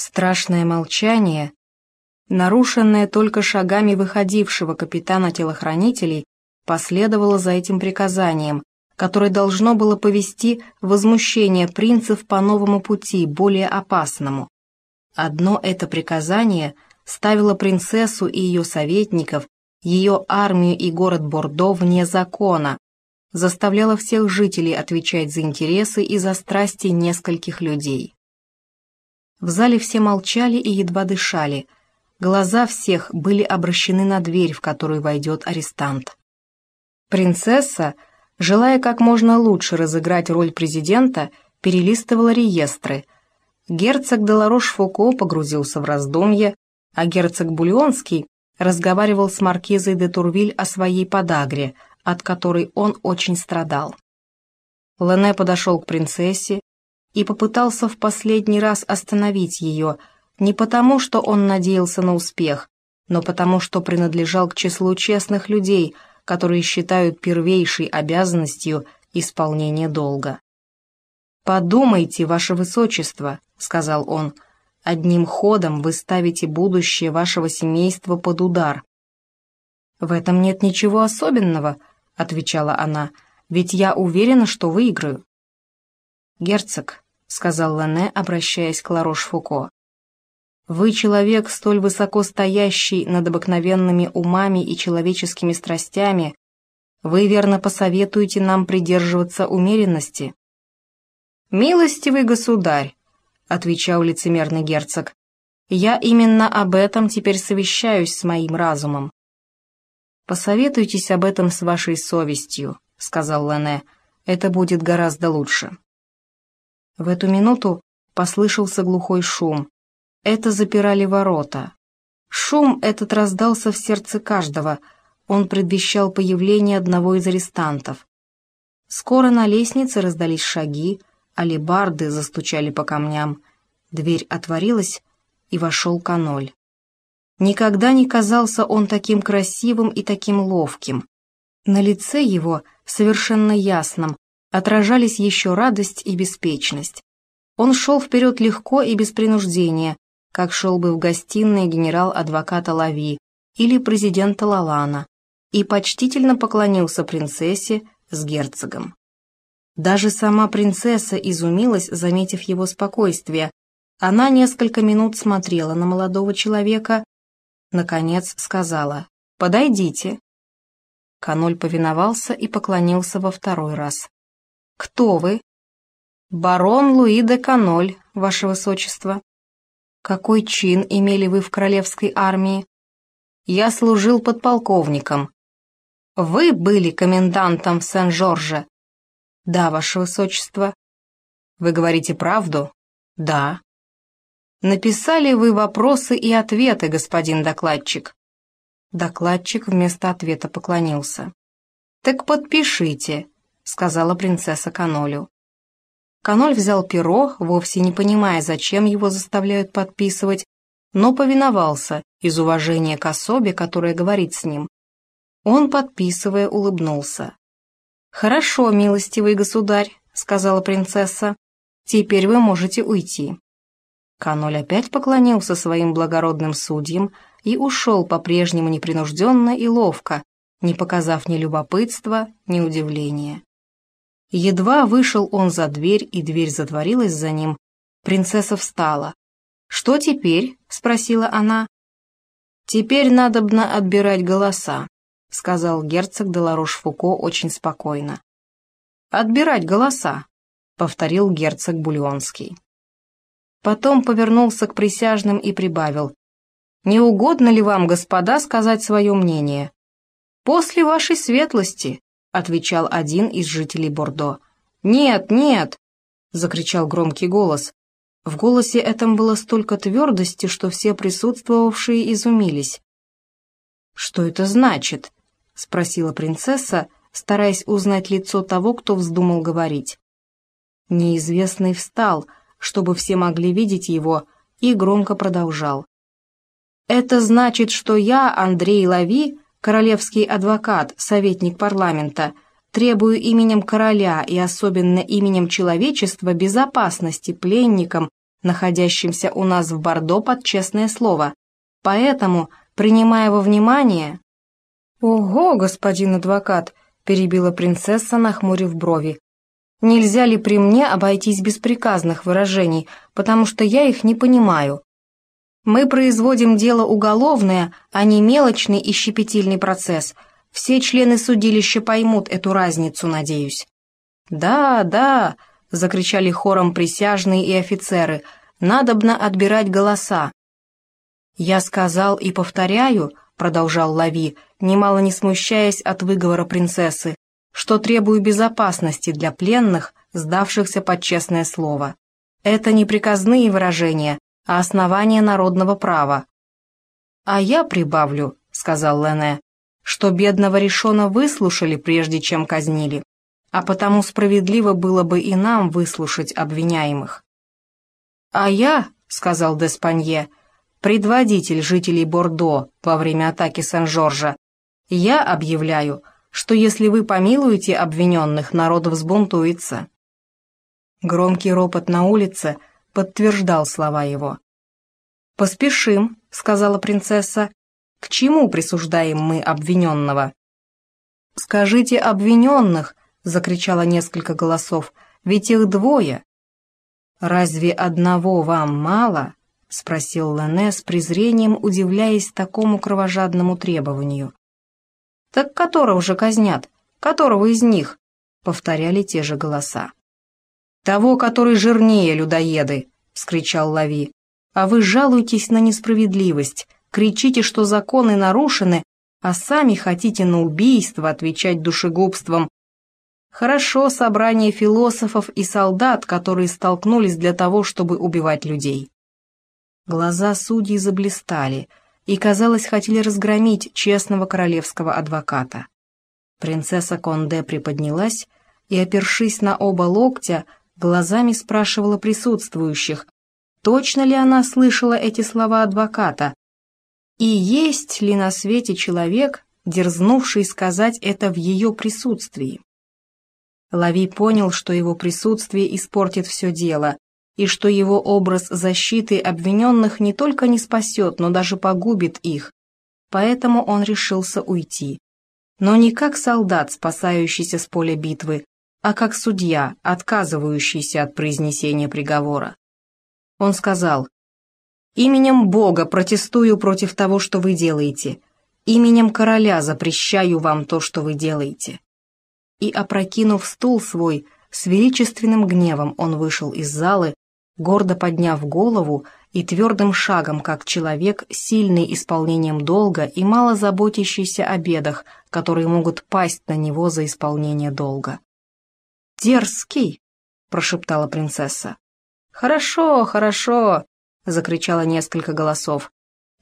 Страшное молчание, нарушенное только шагами выходившего капитана телохранителей, последовало за этим приказанием, которое должно было повести возмущение принцев по новому пути, более опасному. Одно это приказание ставило принцессу и ее советников, ее армию и город Бордо вне закона, заставляло всех жителей отвечать за интересы и за страсти нескольких людей. В зале все молчали и едва дышали, глаза всех были обращены на дверь, в которую войдет арестант. Принцесса, желая как можно лучше разыграть роль президента, перелистывала реестры. Герцог Деларош-Фуко погрузился в раздумье, а герцог Бульонский разговаривал с маркизой де Турвиль о своей подагре, от которой он очень страдал. Лене подошел к принцессе и попытался в последний раз остановить ее, не потому, что он надеялся на успех, но потому, что принадлежал к числу честных людей, которые считают первейшей обязанностью исполнение долга. «Подумайте, ваше высочество», — сказал он, — «одним ходом вы ставите будущее вашего семейства под удар». «В этом нет ничего особенного», — отвечала она, — «ведь я уверена, что выиграю». «Герцог», — сказал Лене, обращаясь к Ларош-Фуко, вы человек, столь высоко стоящий над обыкновенными умами и человеческими страстями, вы верно посоветуете нам придерживаться умеренности. «Милостивый государь», — отвечал лицемерный герцог, — «я именно об этом теперь совещаюсь с моим разумом». «Посоветуйтесь об этом с вашей совестью», — сказал Лене, — «это будет гораздо лучше». В эту минуту послышался глухой шум, это запирали ворота. Шум этот раздался в сердце каждого, он предвещал появление одного из арестантов. Скоро на лестнице раздались шаги, алебарды застучали по камням. Дверь отворилась, и вошел каноль. Никогда не казался он таким красивым и таким ловким. На лице его, совершенно ясном, отражались еще радость и беспечность. Он шел вперед легко и без принуждения, как шел бы в гостиной генерал-адвоката Лави или президента Лалана, и почтительно поклонился принцессе с герцогом. Даже сама принцесса изумилась, заметив его спокойствие. Она несколько минут смотрела на молодого человека, наконец сказала «Подойдите». Каноль повиновался и поклонился во второй раз. «Кто вы?» «Барон Луи де Каноль, ваше высочество». Какой чин имели вы в королевской армии? Я служил подполковником. Вы были комендантом в Сен-Жорже? Да, ваше высочество. Вы говорите правду? Да. Написали вы вопросы и ответы, господин докладчик? Докладчик вместо ответа поклонился. «Так подпишите», — сказала принцесса Канолю. Каноль взял перо, вовсе не понимая, зачем его заставляют подписывать, но повиновался из уважения к особе, которая говорит с ним. Он, подписывая, улыбнулся. «Хорошо, милостивый государь», — сказала принцесса, — «теперь вы можете уйти». Каноль опять поклонился своим благородным судьям и ушел по-прежнему непринужденно и ловко, не показав ни любопытства, ни удивления. Едва вышел он за дверь, и дверь затворилась за ним, принцесса встала. «Что теперь?» — спросила она. «Теперь надобно отбирать голоса», — сказал герцог Деларош-Фуко очень спокойно. «Отбирать голоса», — повторил герцог Бульонский. Потом повернулся к присяжным и прибавил. «Не угодно ли вам, господа, сказать свое мнение?» «После вашей светлости», — отвечал один из жителей Бордо. «Нет, нет!» — закричал громкий голос. В голосе этом было столько твердости, что все присутствовавшие изумились. «Что это значит?» — спросила принцесса, стараясь узнать лицо того, кто вздумал говорить. Неизвестный встал, чтобы все могли видеть его, и громко продолжал. «Это значит, что я, Андрей Лави, королевский адвокат, советник парламента, требую именем короля и особенно именем человечества безопасности пленникам, находящимся у нас в Бордо под честное слово. Поэтому, принимая во внимание... «Ого, господин адвокат!» — перебила принцесса, нахмурив брови. «Нельзя ли при мне обойтись без приказных выражений, потому что я их не понимаю?» Мы производим дело уголовное, а не мелочный и щепетильный процесс. Все члены судилища поймут эту разницу, надеюсь. «Да, да», — закричали хором присяжные и офицеры, — «надобно отбирать голоса». «Я сказал и повторяю», — продолжал Лави, немало не смущаясь от выговора принцессы, что требую безопасности для пленных, сдавшихся под честное слово. Это не приказные выражения, а основание народного права. «А я прибавлю», — сказал Лене, — «что бедного решона выслушали, прежде чем казнили, а потому справедливо было бы и нам выслушать обвиняемых». «А я», — сказал Деспанье, — «предводитель жителей Бордо во время атаки Сен-Жоржа, я объявляю, что если вы помилуете обвиненных, народ взбунтуется». Громкий ропот на улице — подтверждал слова его. «Поспешим», — сказала принцесса. «К чему присуждаем мы обвиненного?» «Скажите обвиненных», — закричало несколько голосов, — «ведь их двое». «Разве одного вам мало?» — спросил Лене с презрением, удивляясь такому кровожадному требованию. «Так которого же казнят? Которого из них?» — повторяли те же голоса. «Того, который жирнее, людоеды!» — вскричал Лави. «А вы жалуетесь на несправедливость, кричите, что законы нарушены, а сами хотите на убийство отвечать душегубством. Хорошо собрание философов и солдат, которые столкнулись для того, чтобы убивать людей». Глаза судьи заблистали и, казалось, хотели разгромить честного королевского адвоката. Принцесса Конде приподнялась и, опершись на оба локтя, глазами спрашивала присутствующих, точно ли она слышала эти слова адвоката, и есть ли на свете человек, дерзнувший сказать это в ее присутствии. Лави понял, что его присутствие испортит все дело, и что его образ защиты обвиненных не только не спасет, но даже погубит их, поэтому он решился уйти. Но не как солдат, спасающийся с поля битвы, а как судья, отказывающийся от произнесения приговора. Он сказал, «Именем Бога протестую против того, что вы делаете. Именем короля запрещаю вам то, что вы делаете». И, опрокинув стул свой, с величественным гневом он вышел из залы, гордо подняв голову и твердым шагом, как человек, сильный исполнением долга и мало заботящийся о бедах, которые могут пасть на него за исполнение долга. «Дерзкий!» — прошептала принцесса. «Хорошо, хорошо!» — закричало несколько голосов.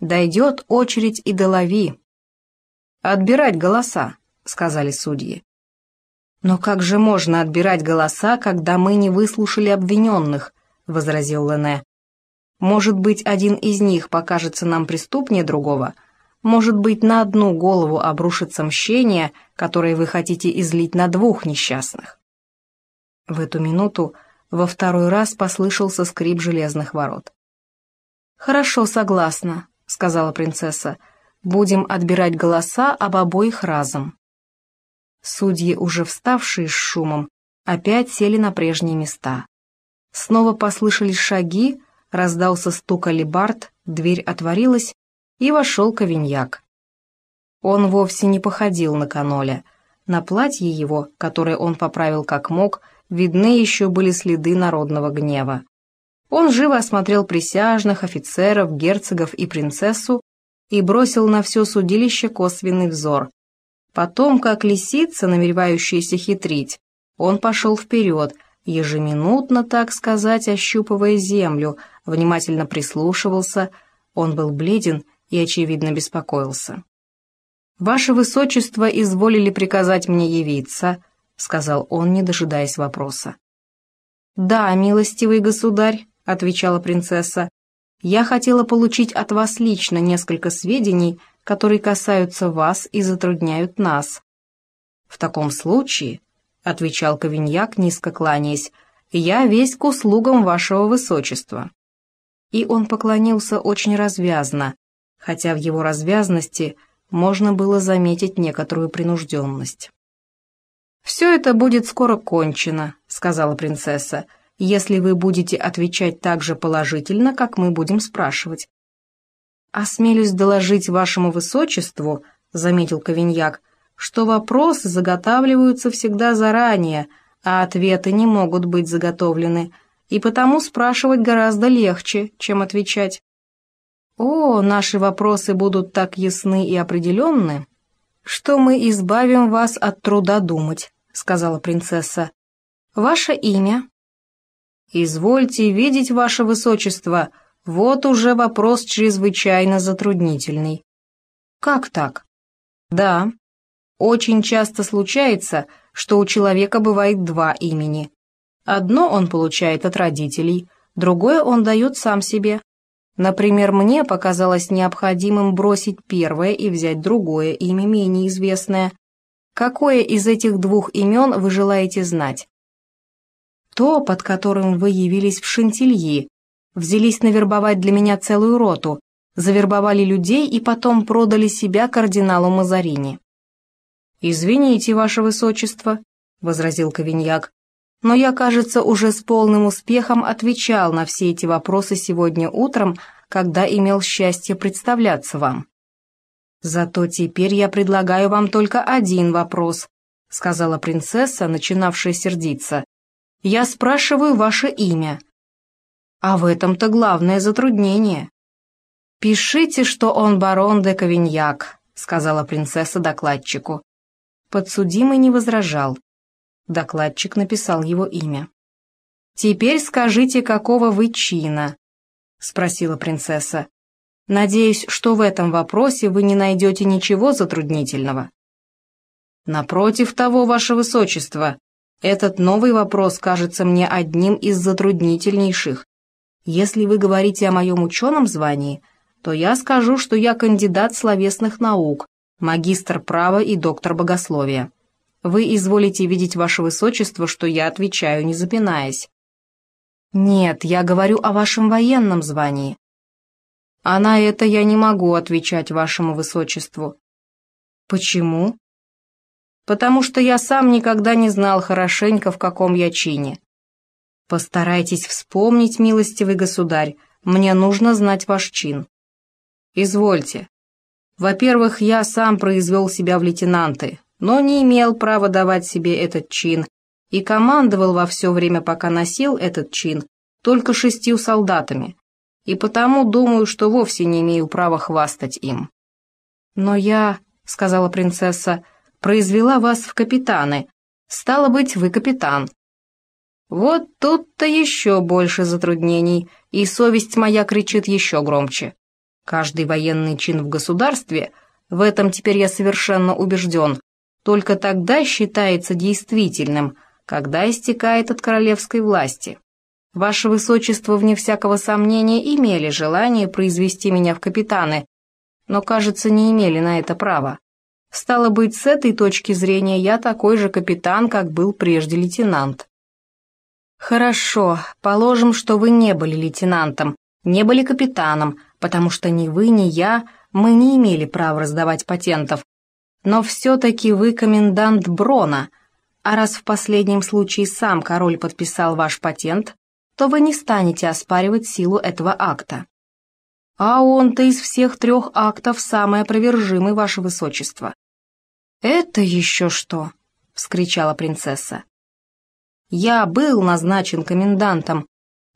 «Дойдет очередь и долови!» «Отбирать голоса!» — сказали судьи. «Но как же можно отбирать голоса, когда мы не выслушали обвиненных?» — возразил Лене. «Может быть, один из них покажется нам преступнее другого? Может быть, на одну голову обрушится мщение, которое вы хотите излить на двух несчастных?» В эту минуту во второй раз послышался скрип железных ворот. «Хорошо, согласна», — сказала принцесса. «Будем отбирать голоса об обоих разом». Судьи, уже вставшие с шумом, опять сели на прежние места. Снова послышались шаги, раздался стук алибард, дверь отворилась, и вошел Ковиньяк. Он вовсе не походил на каноля. На платье его, которое он поправил как мог, — видны еще были следы народного гнева. Он живо осмотрел присяжных, офицеров, герцогов и принцессу и бросил на все судилище косвенный взор. Потом, как лисица, намеревающаяся хитрить, он пошел вперед, ежеминутно, так сказать, ощупывая землю, внимательно прислушивался, он был бледен и, очевидно, беспокоился. «Ваше Высочество изволили приказать мне явиться», — сказал он, не дожидаясь вопроса. «Да, милостивый государь», — отвечала принцесса, — «я хотела получить от вас лично несколько сведений, которые касаются вас и затрудняют нас». «В таком случае», — отвечал Ковиньяк, низко кланяясь, — «я весь к услугам вашего высочества». и он поклонился очень развязно, хотя в его развязности можно было заметить некоторую принужденность. «Все это будет скоро кончено», — сказала принцесса, «если вы будете отвечать так же положительно, как мы будем спрашивать». «Осмелюсь доложить вашему высочеству», — заметил Ковиньяк, «что вопросы заготавливаются всегда заранее, а ответы не могут быть заготовлены, и потому спрашивать гораздо легче, чем отвечать». «О, наши вопросы будут так ясны и определенны, что мы избавим вас от труда думать», — сказала принцесса. «Ваше имя?» «Извольте видеть, ваше высочество, вот уже вопрос чрезвычайно затруднительный». «Как так?» «Да. Очень часто случается, что у человека бывает два имени. Одно он получает от родителей, другое он дает сам себе. Например, мне показалось необходимым бросить первое и взять другое имя, менее известное. Какое из этих двух имен вы желаете знать? То, под которым вы явились в Шантильи, взялись навербовать для меня целую роту, завербовали людей и потом продали себя кардиналу Мазарини. «Извините, ваше высочество», — возразил Ковиньяк, но я, кажется, уже с полным успехом отвечал на все эти вопросы сегодня утром, когда имел счастье представляться вам. Зато теперь я предлагаю вам только один вопрос, сказала принцесса, начинавшая сердиться. Я спрашиваю ваше имя. А в этом-то главное затруднение. Пишите, что он барон де Кавиньяк, сказала принцесса докладчику. Подсудимый не возражал. Докладчик написал его имя. «Теперь скажите, какого вы чина?» — спросила принцесса. «Надеюсь, что в этом вопросе вы не найдете ничего затруднительного». «Напротив того, ваше высочество, этот новый вопрос кажется мне одним из затруднительнейших. Если вы говорите о моем ученом звании, то я скажу, что я кандидат словесных наук, магистр права и доктор богословия. Вы изволите видеть, ваше высочество, что я отвечаю, не запинаясь. Нет, я говорю о вашем военном звании. А на это я не могу отвечать вашему высочеству. Почему? Потому что я сам никогда не знал хорошенько, в каком я чине. Постарайтесь вспомнить, милостивый государь, мне нужно знать ваш чин. Извольте. Во-первых, я сам произвел себя в лейтенанты, но не имел права давать себе этот чин и командовал во все время, пока носил этот чин, только шестью солдатами, и потому думаю, что вовсе не имею права хвастать им. «Но я», — сказала принцесса, — «произвела вас в капитаны. Стало быть, вы капитан». Вот тут-то еще больше затруднений, и совесть моя кричит еще громче. Каждый военный чин в государстве, в этом теперь я совершенно убежден, только тогда считается действительным, когда истекает от королевской власти. Ваше Высочество, вне всякого сомнения, имели желание произвести меня в капитаны, но, кажется, не имели на это права. Стало быть, с этой точки зрения я такой же капитан, как был прежде лейтенант. Хорошо, положим, что вы не были лейтенантом, не были капитаном, потому что ни вы, ни я, мы не имели права раздавать патентов, но все-таки вы комендант Брона, а раз в последнем случае сам король подписал ваш патент, то вы не станете оспаривать силу этого акта. А он-то из всех трех актов самый опровержимый, ваше высочество. «Это еще что?» — вскричала принцесса. «Я был назначен комендантом,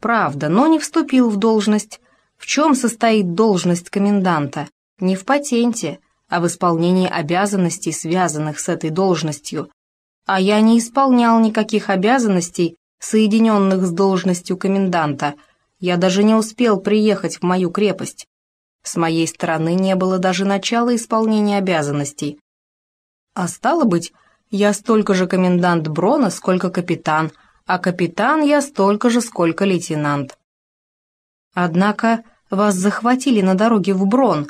правда, но не вступил в должность. В чем состоит должность коменданта? Не в патенте, а в исполнении обязанностей, связанных с этой должностью, а я не исполнял никаких обязанностей, соединенных с должностью коменданта, я даже не успел приехать в мою крепость. С моей стороны не было даже начала исполнения обязанностей. А стало быть, я столько же комендант Брона, сколько капитан, а капитан я столько же, сколько лейтенант. Однако вас захватили на дороге в Брон,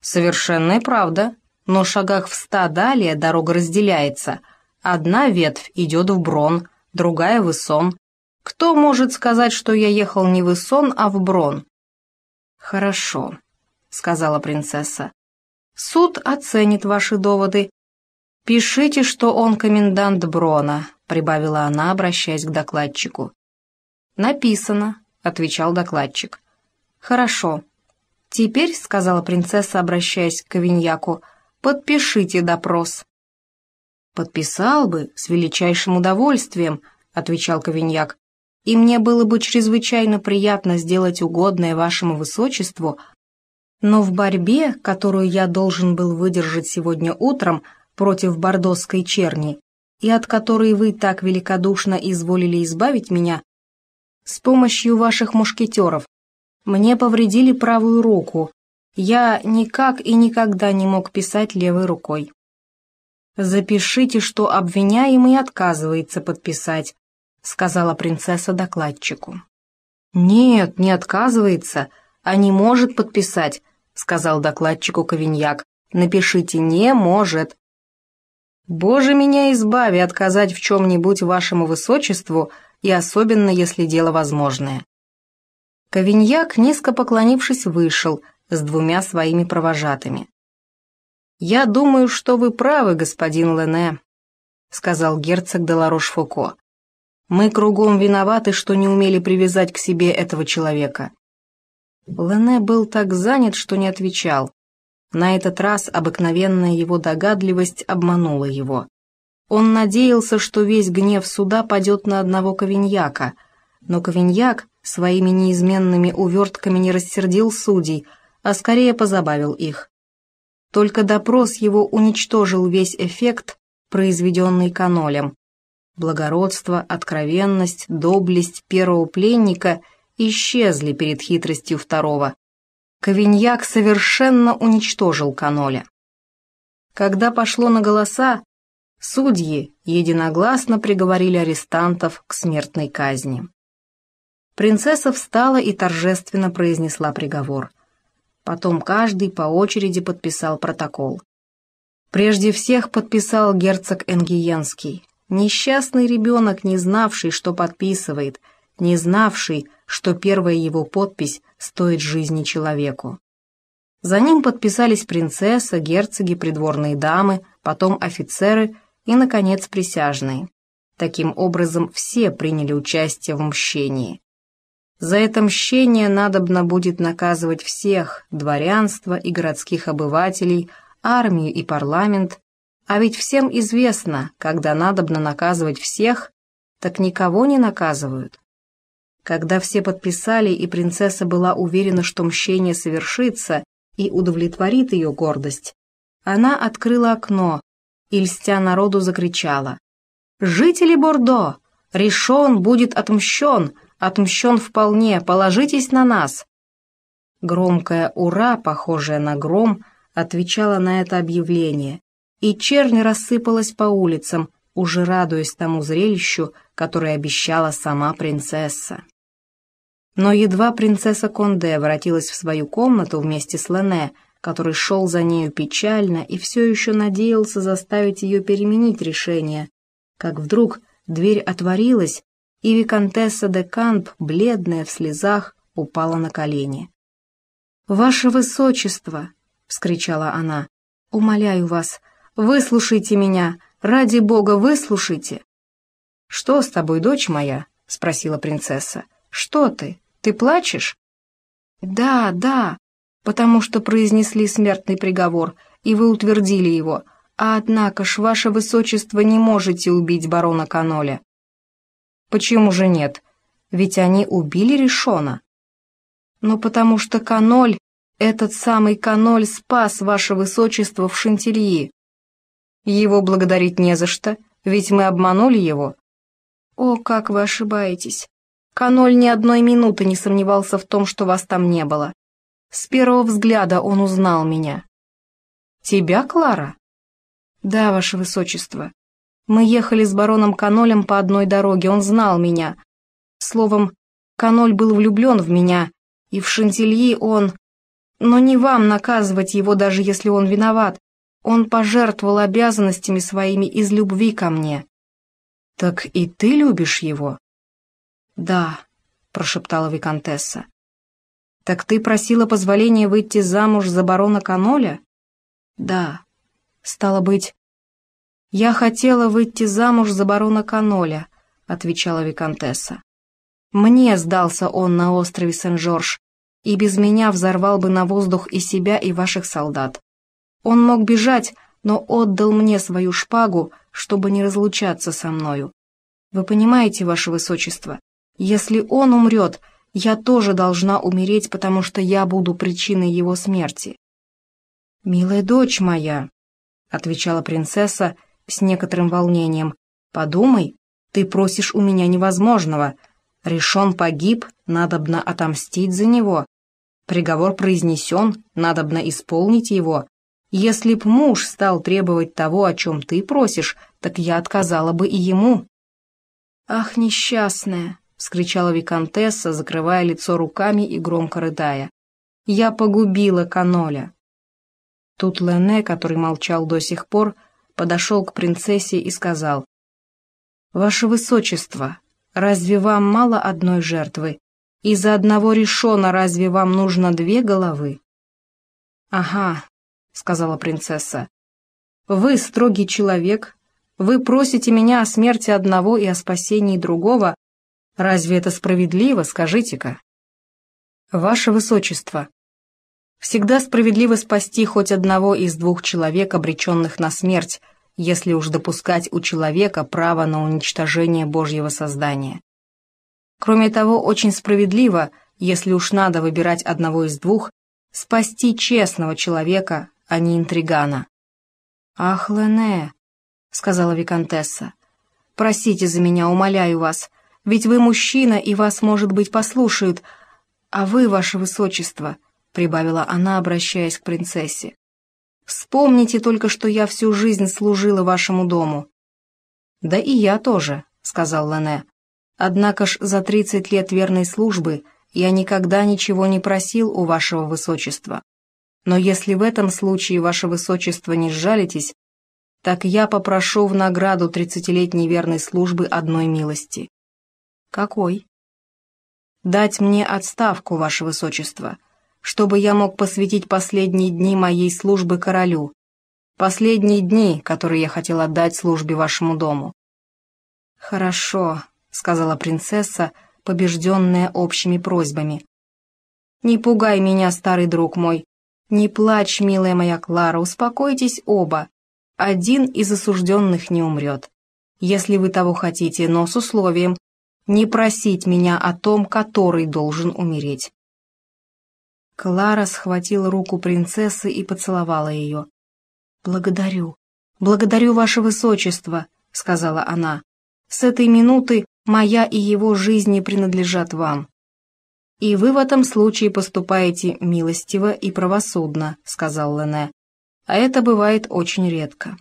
Совершенная правда, но шагах в ста далее дорога разделяется. Одна ветвь идет в Брон, другая в Исон. Кто может сказать, что я ехал не в Исон, а в Брон? «Хорошо», — сказала принцесса. «Суд оценит ваши доводы. Пишите, что он комендант Брона», — прибавила она, обращаясь к докладчику. «Написано», — отвечал докладчик. «Хорошо. Теперь», — сказала принцесса, обращаясь к Кавиньяку, — «подпишите допрос». «Подписал бы, с величайшим удовольствием», — отвечал Кавиньяк, «и мне было бы чрезвычайно приятно сделать угодное вашему высочеству, но в борьбе, которую я должен был выдержать сегодня утром против бордосской черни, и от которой вы так великодушно изволили избавить меня, с помощью ваших мушкетеров, мне повредили правую руку, я никак и никогда не мог писать левой рукой. «Запишите, что обвиняемый отказывается подписать», — сказала принцесса докладчику. «Нет, не отказывается, а не может подписать», — сказал докладчику Ковиньяк. «Напишите «не может». «Боже меня избави отказать в чем-нибудь вашему высочеству, и особенно, если дело возможное». Ковиньяк, низко поклонившись, вышел с двумя своими провожатыми. «Я думаю, что вы правы, господин Лене», — сказал герцог де Ларош-Фуко. «Мы кругом виноваты, что не умели привязать к себе этого человека». Лене был так занят, что не отвечал. На этот раз обыкновенная его догадливость обманула его. Он надеялся, что весь гнев суда падет на одного Ковиньяка, но Ковиньяк своими неизменными увертками не рассердил судей, а скорее позабавил их. Только допрос его уничтожил весь эффект, произведенный канолем. Благородство, откровенность, доблесть первого пленника исчезли перед хитростью второго. Ковиньяк совершенно уничтожил каноля. Когда пошло на голоса, судьи единогласно приговорили арестантов к смертной казни. Принцесса встала и торжественно произнесла приговор. Потом каждый по очереди подписал протокол. Прежде всех подписал герцог Энгиенский, несчастный ребенок, не знавший, что подписывает, не знавший, что первая его подпись стоит жизни человеку. За ним подписались принцесса, герцоги, придворные дамы, потом офицеры и, наконец, присяжные. Таким образом, все приняли участие в мщении. За это мщение надобно будет наказывать всех, дворянство и городских обывателей, армию и парламент, а ведь всем известно, когда надобно наказывать всех, так никого не наказывают. Когда все подписали, и принцесса была уверена, что мщение совершится и удовлетворит ее гордость, она открыла окно и, льстя народу, закричала «Жители Бордо! Решен будет отмщен!» Отмщен вполне, положитесь на нас!» Громкое «Ура!», похожее на гром, отвечало на это объявление, и чернь рассыпалась по улицам, уже радуясь тому зрелищу, которое обещала сама принцесса. Но едва принцесса Конде воротилась в свою комнату вместе с Лене, который шел за нею печально и все еще надеялся заставить ее переменить решение, как вдруг дверь отворилась, и виконтесса де Камп, бледная в слезах, упала на колени. «Ваше высочество!» — вскричала она. «Умоляю вас, выслушайте меня! Ради бога, выслушайте!» «Что с тобой, дочь моя?» — спросила принцесса. «Что ты? Ты плачешь?» «Да, да, потому что произнесли смертный приговор, и вы утвердили его. А однако ж, ваше высочество, не можете убить барона Каноля. Почему же нет? Ведь они убили Решона. Но потому что Каноль, этот самый Каноль спас ваше высочество в Шантильи. Его благодарить не за что, ведь мы обманули его. О, как вы ошибаетесь. Каноль ни одной минуты не сомневался в том, что вас там не было. С первого взгляда он узнал меня. Тебя, Клара? Да, ваше высочество. Мы ехали с бароном Канолем по одной дороге, он знал меня. Словом, Каноль был влюблен в меня, и в Шантильи он... Но не вам наказывать его, даже если он виноват. Он пожертвовал обязанностями своими из любви ко мне. «Так и ты любишь его?» «Да», — прошептала Викантесса. «Так ты просила позволения выйти замуж за барона Каноля?» «Да. Стало быть...» «Я хотела выйти замуж за барона Каноля», — отвечала Викантесса. «Мне сдался он на острове Сен-Жорж, и без меня взорвал бы на воздух и себя, и ваших солдат. Он мог бежать, но отдал мне свою шпагу, чтобы не разлучаться со мною. Вы понимаете, ваше высочество, если он умрет, я тоже должна умереть, потому что я буду причиной его смерти. «Милая дочь моя», — отвечала принцесса с некоторым волнением, — «подумай, ты просишь у меня невозможного. Решен погиб, надобно отомстить за него. Приговор произнесен, надобно исполнить его. Если б муж стал требовать того, о чем ты просишь, так я отказала бы и ему». «Ах, несчастная!» — вскричала виконтесса, закрывая лицо руками и громко рыдая. «Я погубила Каноля!» Тут Лене, который молчал до сих пор, подошел к принцессе и сказал, «Ваше Высочество, разве вам мало одной жертвы? Из-за одного решона разве вам нужно две головы?» «Ага», — сказала принцесса, «вы строгий человек, вы просите меня о смерти одного и о спасении другого, Разве это справедливо, скажите-ка? Ваше Высочество, всегда справедливо спасти хоть одного из двух человек, обреченных на смерть, если уж допускать у человека право на уничтожение Божьего создания. Кроме того, очень справедливо, если уж надо выбирать одного из двух, спасти честного человека, а не интригана. «Ах, Лене», — сказала Викантесса, — «просите за меня, умоляю вас, ведь вы мужчина, и вас, может быть, послушают. А вы, ваше высочество, — прибавила она, обращаясь к принцессе, — вспомните только, что я всю жизнь служила вашему дому. Да и я тоже, — сказал Лене. Однако ж за тридцать лет верной службы я никогда ничего не просил у вашего высочества. Но если в этом случае ваше высочество не сжалитесь, так я попрошу в награду тридцатилетней верной службы одной милости. «Какой?» «Дать мне отставку, ваше высочество, чтобы я мог посвятить последние дни моей службы королю, последние дни, которые я хотел отдать службе вашему дому». «Хорошо», — сказала принцесса, побежденная общими просьбами. «Не пугай меня, старый друг мой. Не плачь, милая моя Клара, успокойтесь оба. Один из осужденных не умрет. Если вы того хотите, но с условием, не просить меня о том, который должен умереть. Клара схватила руку принцессы и поцеловала ее. «Благодарю, благодарю ваше высочество», — сказала она. «С этой минуты моя и его жизни принадлежат вам». «И вы в этом случае поступаете милостиво и правосудно», — сказал Лене. «А это бывает очень редко».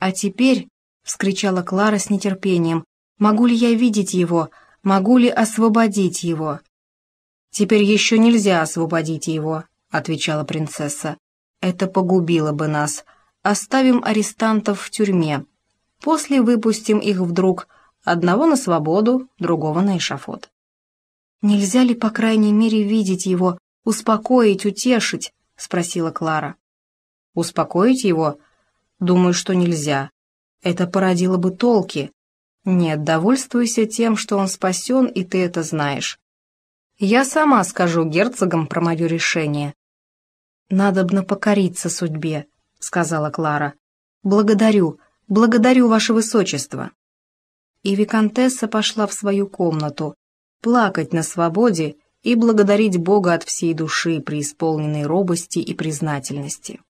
«А теперь», — вскричала Клара с нетерпением, Могу ли я видеть его? Могу ли освободить его?» «Теперь еще нельзя освободить его», — отвечала принцесса. «Это погубило бы нас. Оставим арестантов в тюрьме. После выпустим их вдруг, одного на свободу, другого на эшафот». «Нельзя ли, по крайней мере, видеть его, успокоить, утешить?» — спросила Клара. «Успокоить его? Думаю, что нельзя. Это породило бы толки. Нет, довольствуйся тем, что он спасен, и ты это знаешь. Я сама скажу герцогам про мое решение. Надобно покориться судьбе, сказала Клара. Благодарю, благодарю, ваше высочество. И виконтесса пошла в свою комнату, плакать на свободе и благодарить Бога от всей души, преисполненной робости и признательности.